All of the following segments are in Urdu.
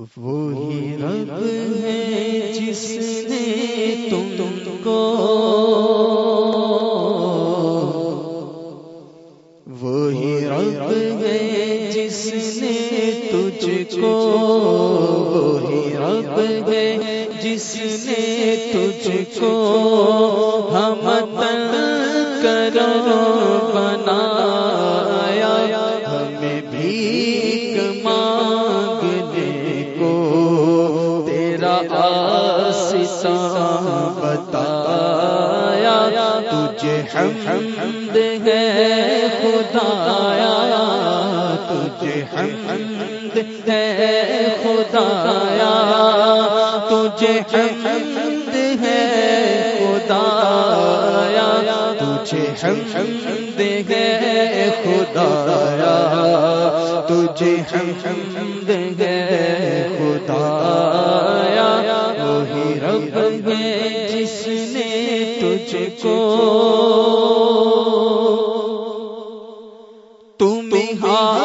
وہی رب ہے جس نے تم کو وہی رب ہے جس نے تجھ کو وہی رب ہے جس نے تجھ کو ہم بتایا، تجھے حمد ہے، خدایا، تجھے حمد ہے، خدایا، تجھے حمد ہے، خدایا، تجھے حمد ہے، خدایا، تجھے حمد ہے کو تمہیں ہاتھ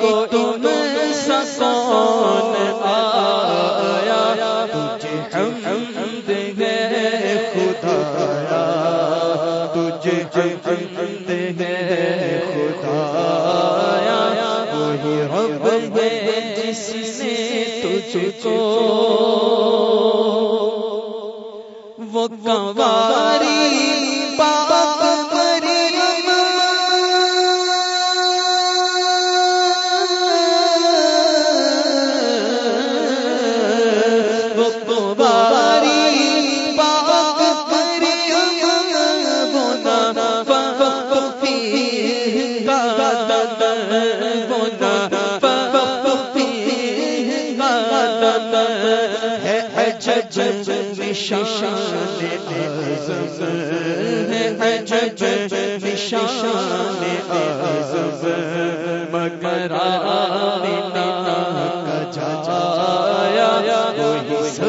تم سکون آیا؟ تجھے حمد ہے خدایا۔ تجھے حمد ہے خدایا۔ وہی رب ہے جس نے تجھ کو وہ گواری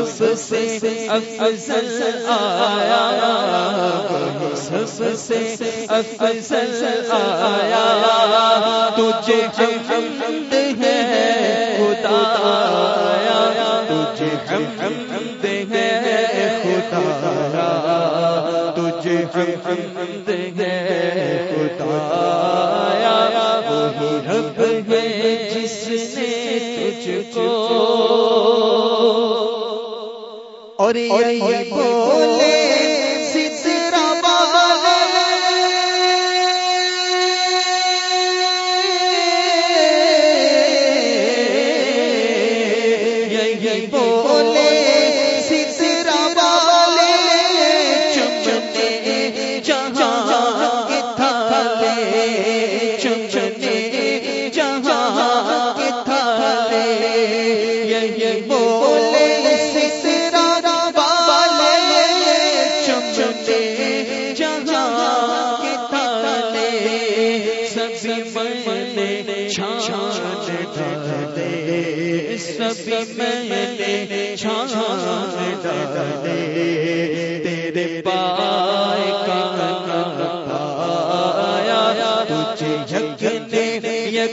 سب سے افضل آیا سب سے افضل آیا تجھے حمد ہے خدایا تجھے حمد ہے خدایا حمد گئے خدایا وہی رب ہے جس نے تجھ کو اور یہ بولے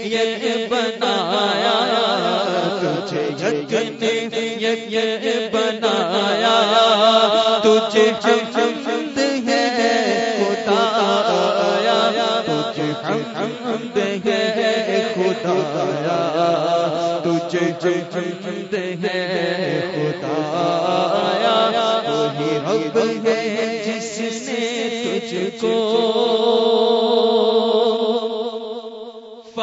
نے یج بنایا تجھے جگ نے یج بنایا تجھے حمد ہے خدایا تجھے حمد حمد ہے خدایا تجھے حمد ہے خدایا وہی رب ہے جس نے تجھ کو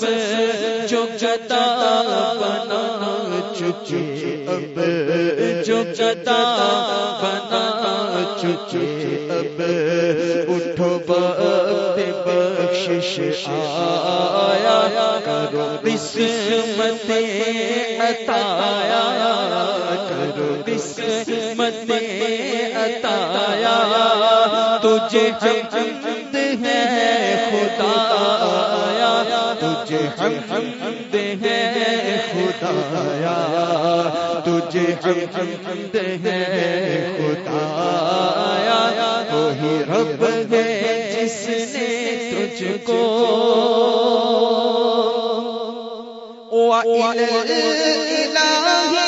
جو جدا بنا چکے اب جو جدا بنا چکے اب اٹھو بخشش آیا کرو قسمت عطایا کرو قسمت عطایا تجھے حمد ہے خدا تجھے حمد ہیں خدایا، تجھے حمد ہیں خدایا، وہی رب ہے جس نے تجھ کو وَإِلَى الْإِلَهِ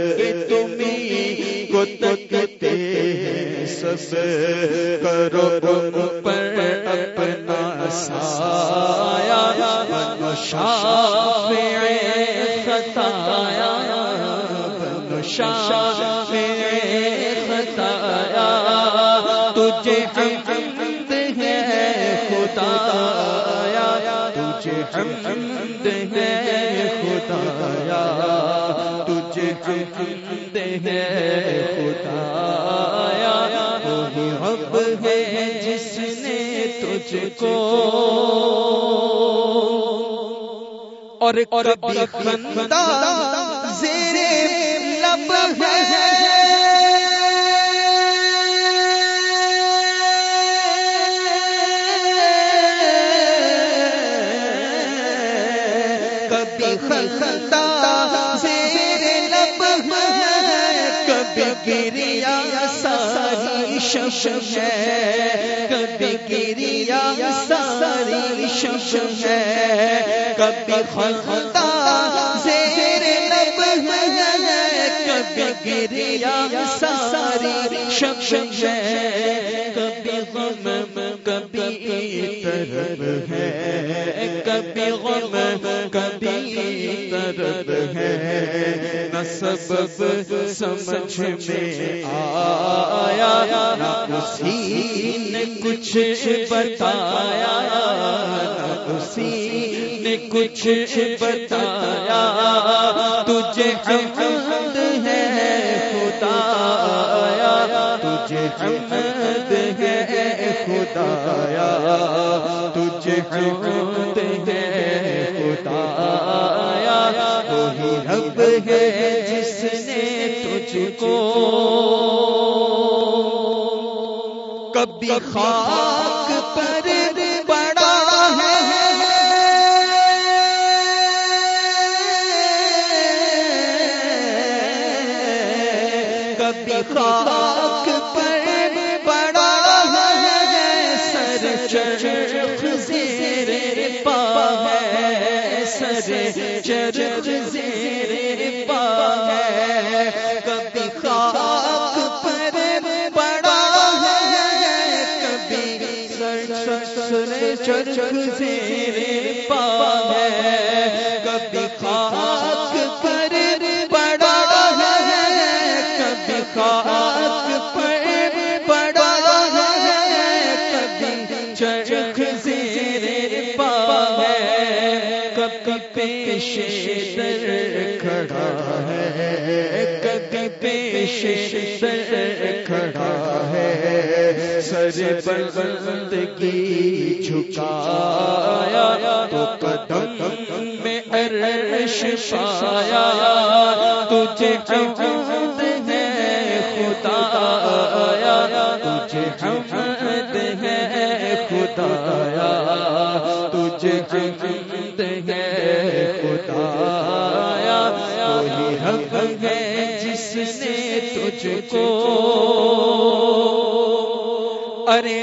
الْإِلَهِ کرو ہیں، سب کرو پر اپنا سایہ۔ بنو شافع خطایا بنو شافع خطایا تجھے حمد ہے، خدایا۔ تجھے حمد ہے، خدایا۔ تجھے ہیں خدایا وہی رب ہے جس نے تجھ کو اور کبھی خندہ زیر گریا ساری شش ہے۔ کبھی گریا ساری شش ہے۔ کبھی خندہ زیر لب ہے۔ کبھی گریا ساری شش ہے۔ کبھی غم ہے۔ کبھی غم، کبھی طرب ہے۔ نہ سبب سمجھ میں آیا، نہ اسی نے کچھ بتایا، نہ اسی نے کچھ بتایا۔ تجھے حمد ہے خدایا، تجھے حمد ہے خدایا تجھے حمد ہیں خدایا وہی رب ہے جس نے تجھ کو کبھی خاک چرخ زیر پا ہے سر چرخ پیش در کھڑا ہے، سر بلندگی جھکایا، تو قدم میں عرش پایا، تجھے حمد ہے خدا آیا تجھے حمد ہے خدایا، تجھے حمد ہے خدایا، کوئی حق تجھ کو۔ ارے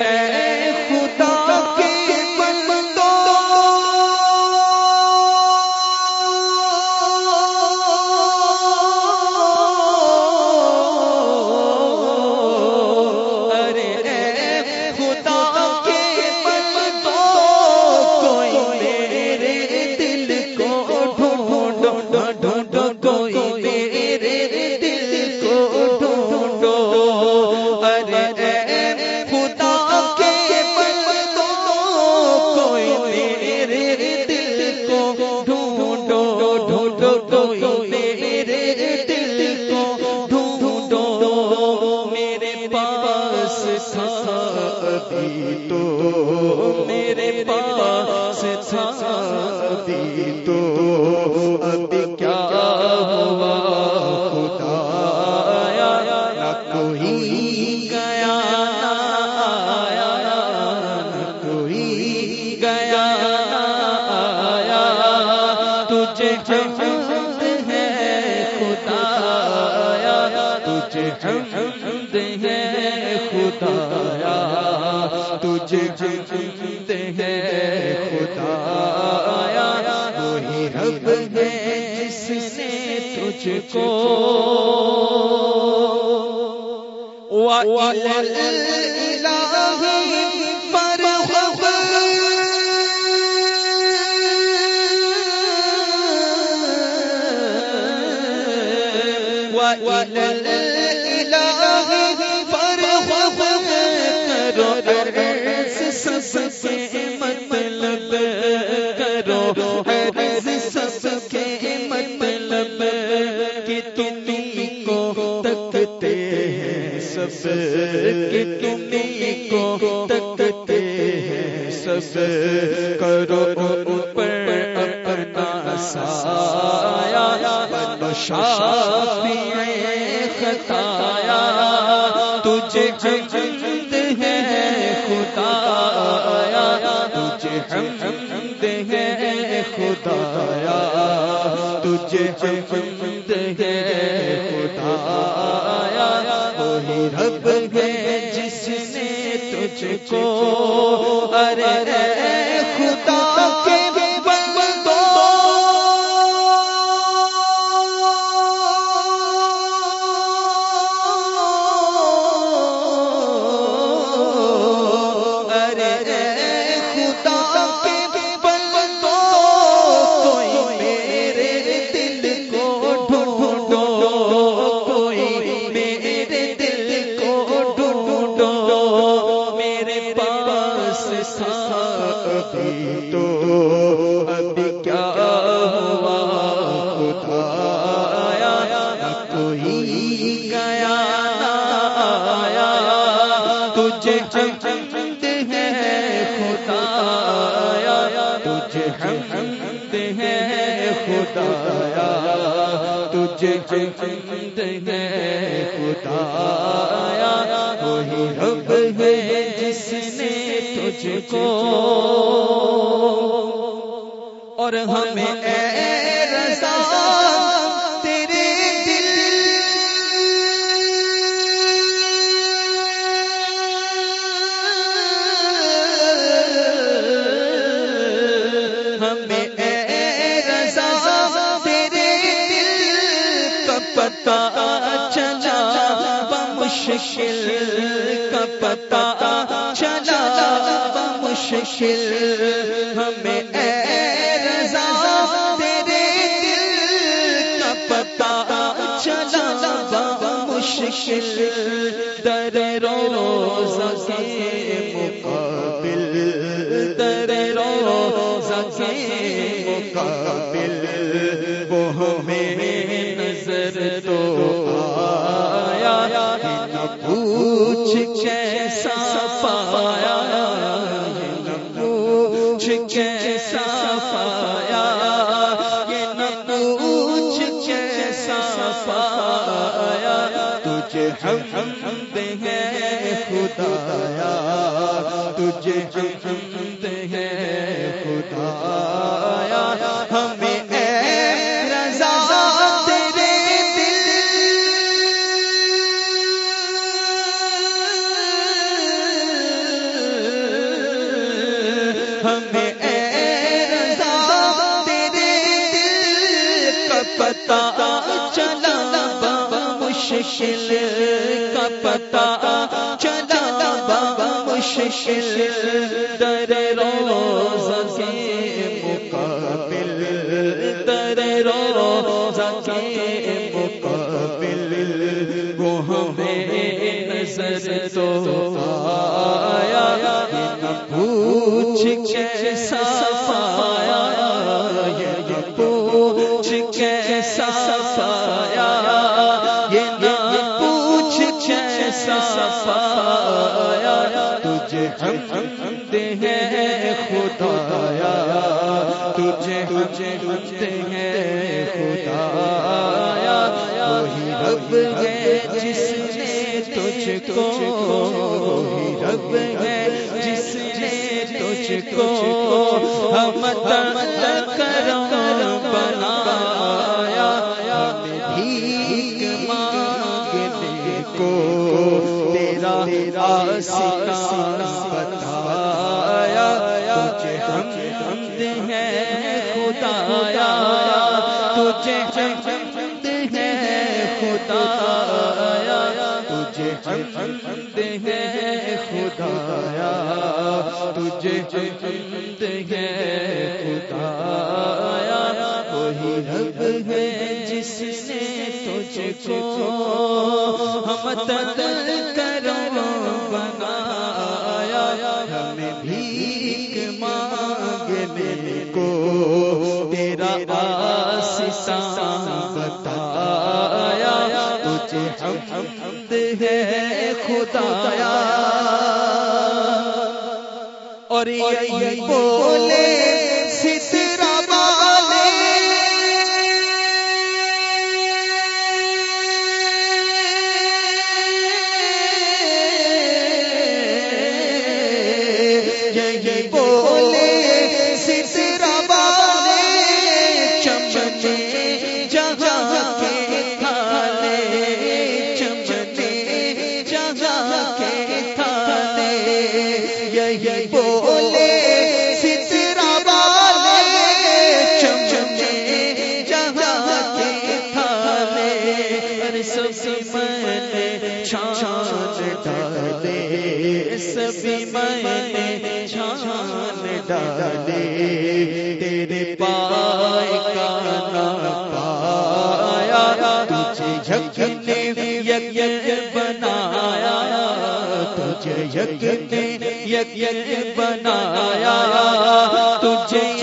حمد ہے خدا تجھے حمد ہے خدا آیا وہی رب ہے جس نے تجھ کو وَإِلَى کہ تم کو تکتے ہیں سب کرو اوپر اپنا سایہ شافی خطایا تجھے حمد ہے خدا آیا تجھے حمد ہے خدا تجھے حمد ہے خدایا وہی رب ہے جس نے تجھ کو ارے وہی رب ہے جس نے تجھ کو اور ہم پتا چلا، بمشکل کا پتا چلا، بمشکل ہمیں اے رضا تیرے دل کا پتا چلا، بمشکل در روزہ کے مقابل، در روزہ کے مقابل، وہ ہمیں تو آیا نہ پوچھ کیسا پایا نہ پوچھ کیسا پایا یہ نہ پوچھ کیسا پایا تجھے ہم ہیں خدایا تجھے ہم ہیں مشکل در روز کے مقابل، در روز کے مقابل وہ ہمیں نظر تو آیا نہ پوچھ کیسا پایا، یہ پوچھ خدایا وہی رب ہے جس نے تجھ کو وہی رب ہے جس نے تجھ کو ہم تن کرم بنایا بھیک مانگنے کو تیرا آسان بتایا تجھے ہم حمد ہے خدایا تجھے ہم حمد ہے خدایا تجھے ہم حمد ہے خدایا تجھے ہم حمد ہے خدایا وہی رب ہے جس نے تجھ کو ہم تدل کرو بنایا، ہمیں بھیک مانگنے کو تیرا آسان بتایا تجھے ہم حمد ہے خدایا۔ اور یہی بولے سب میں نے چھان ڈالے سبھی میں نے چھان ڈالے۔ تیرے پائے کا نہ پایا، تجھے جگ نے یک بنایا، تجھے یک نے یک بنایا۔ تجھے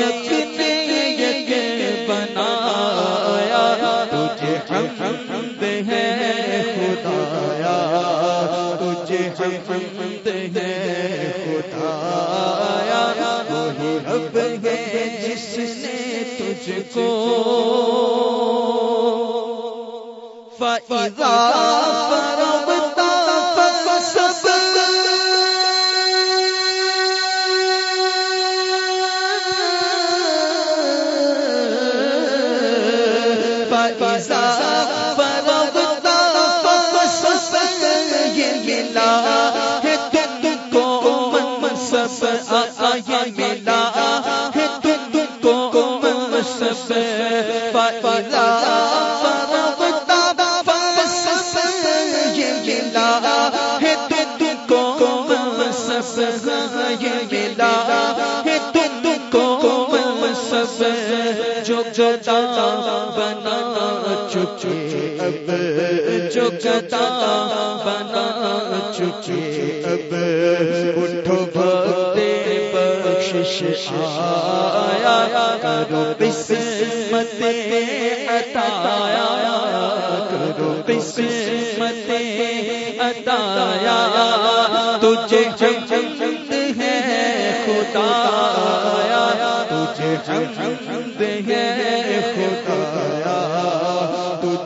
گئے جس نے تجھ کو فَإِذَا چکے، اب جو گدا بنا چکے، اب اٹھو بھتے بخش پیش آیا، کرو قسمت عطایا کرو قسمت عطایا تجھے حمد ہے خدا، تجھے حمد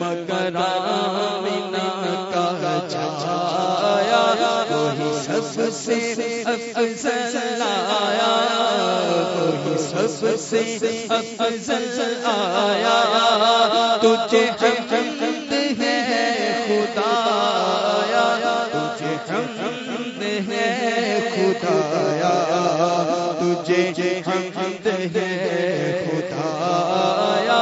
وہ کمواری نشان کا چایا وہی سب سے افضل آیا۔ وہی سب سے افضل آیا۔ تجھے حمد ہے خدا تجھے حمد ہے خدایا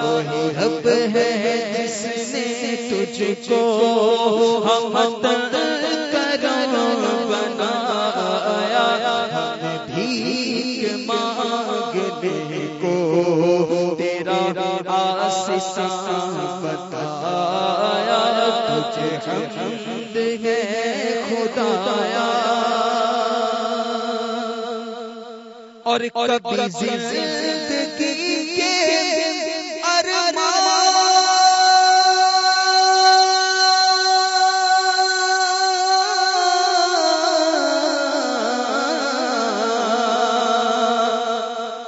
وہی رب ہے جس نے تجھ کو حمد کرو بنایا بھیک مانگنے کو تیرا آسسا بتایا، تجھے حمد ہے خدایا اور کبھی زندگی کے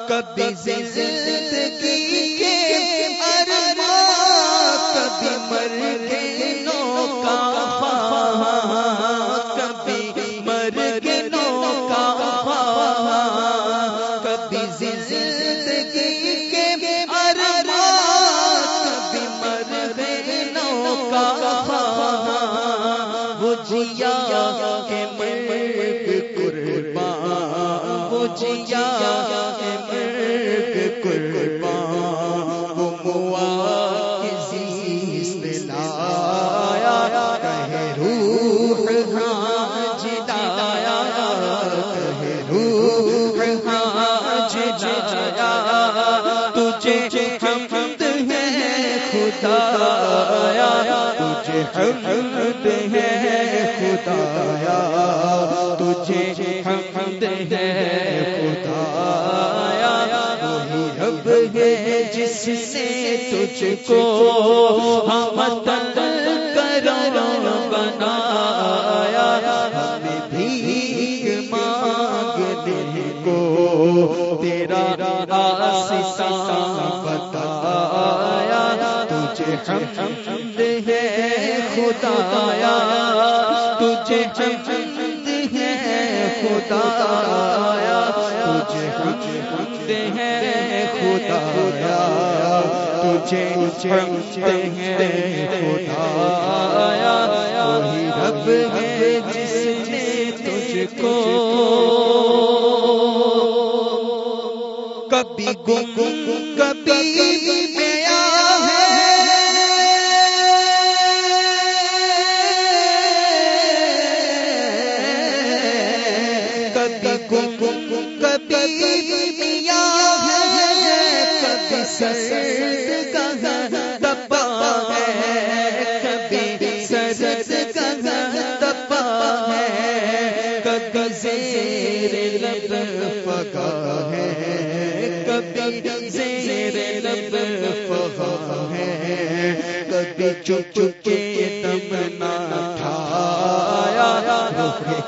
کبھی زندگی حمد ہے خدایا، تجھے حمد ہے خدایا، وہی رب ہے جس نے تجھ کو ہم حمد کرو بنایا، ہمیں بھی مانگنے کو تیرا آسسا بتایا، تجھے حمد خدایا تجھے حمد ہے خدایا تجھے حمد ہے خدایا تجھے حمد ہے خدا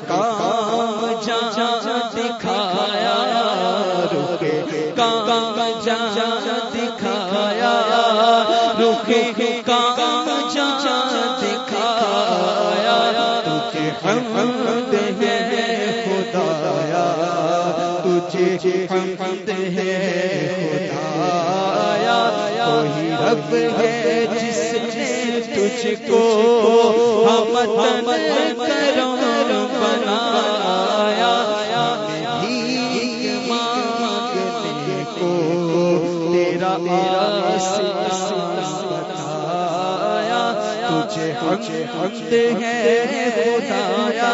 کام جا دکھایا رکے کام جا دکھایا رکے کام جا دکھایا تجھے حمد ہے خدایا تجھے حمد ہے خدایا کوئی رب ہے جس تجھ کو ہم کرو بنایا بھیک مانگنے کو تیرا بتایا تجھے حمد ہے خدایا۔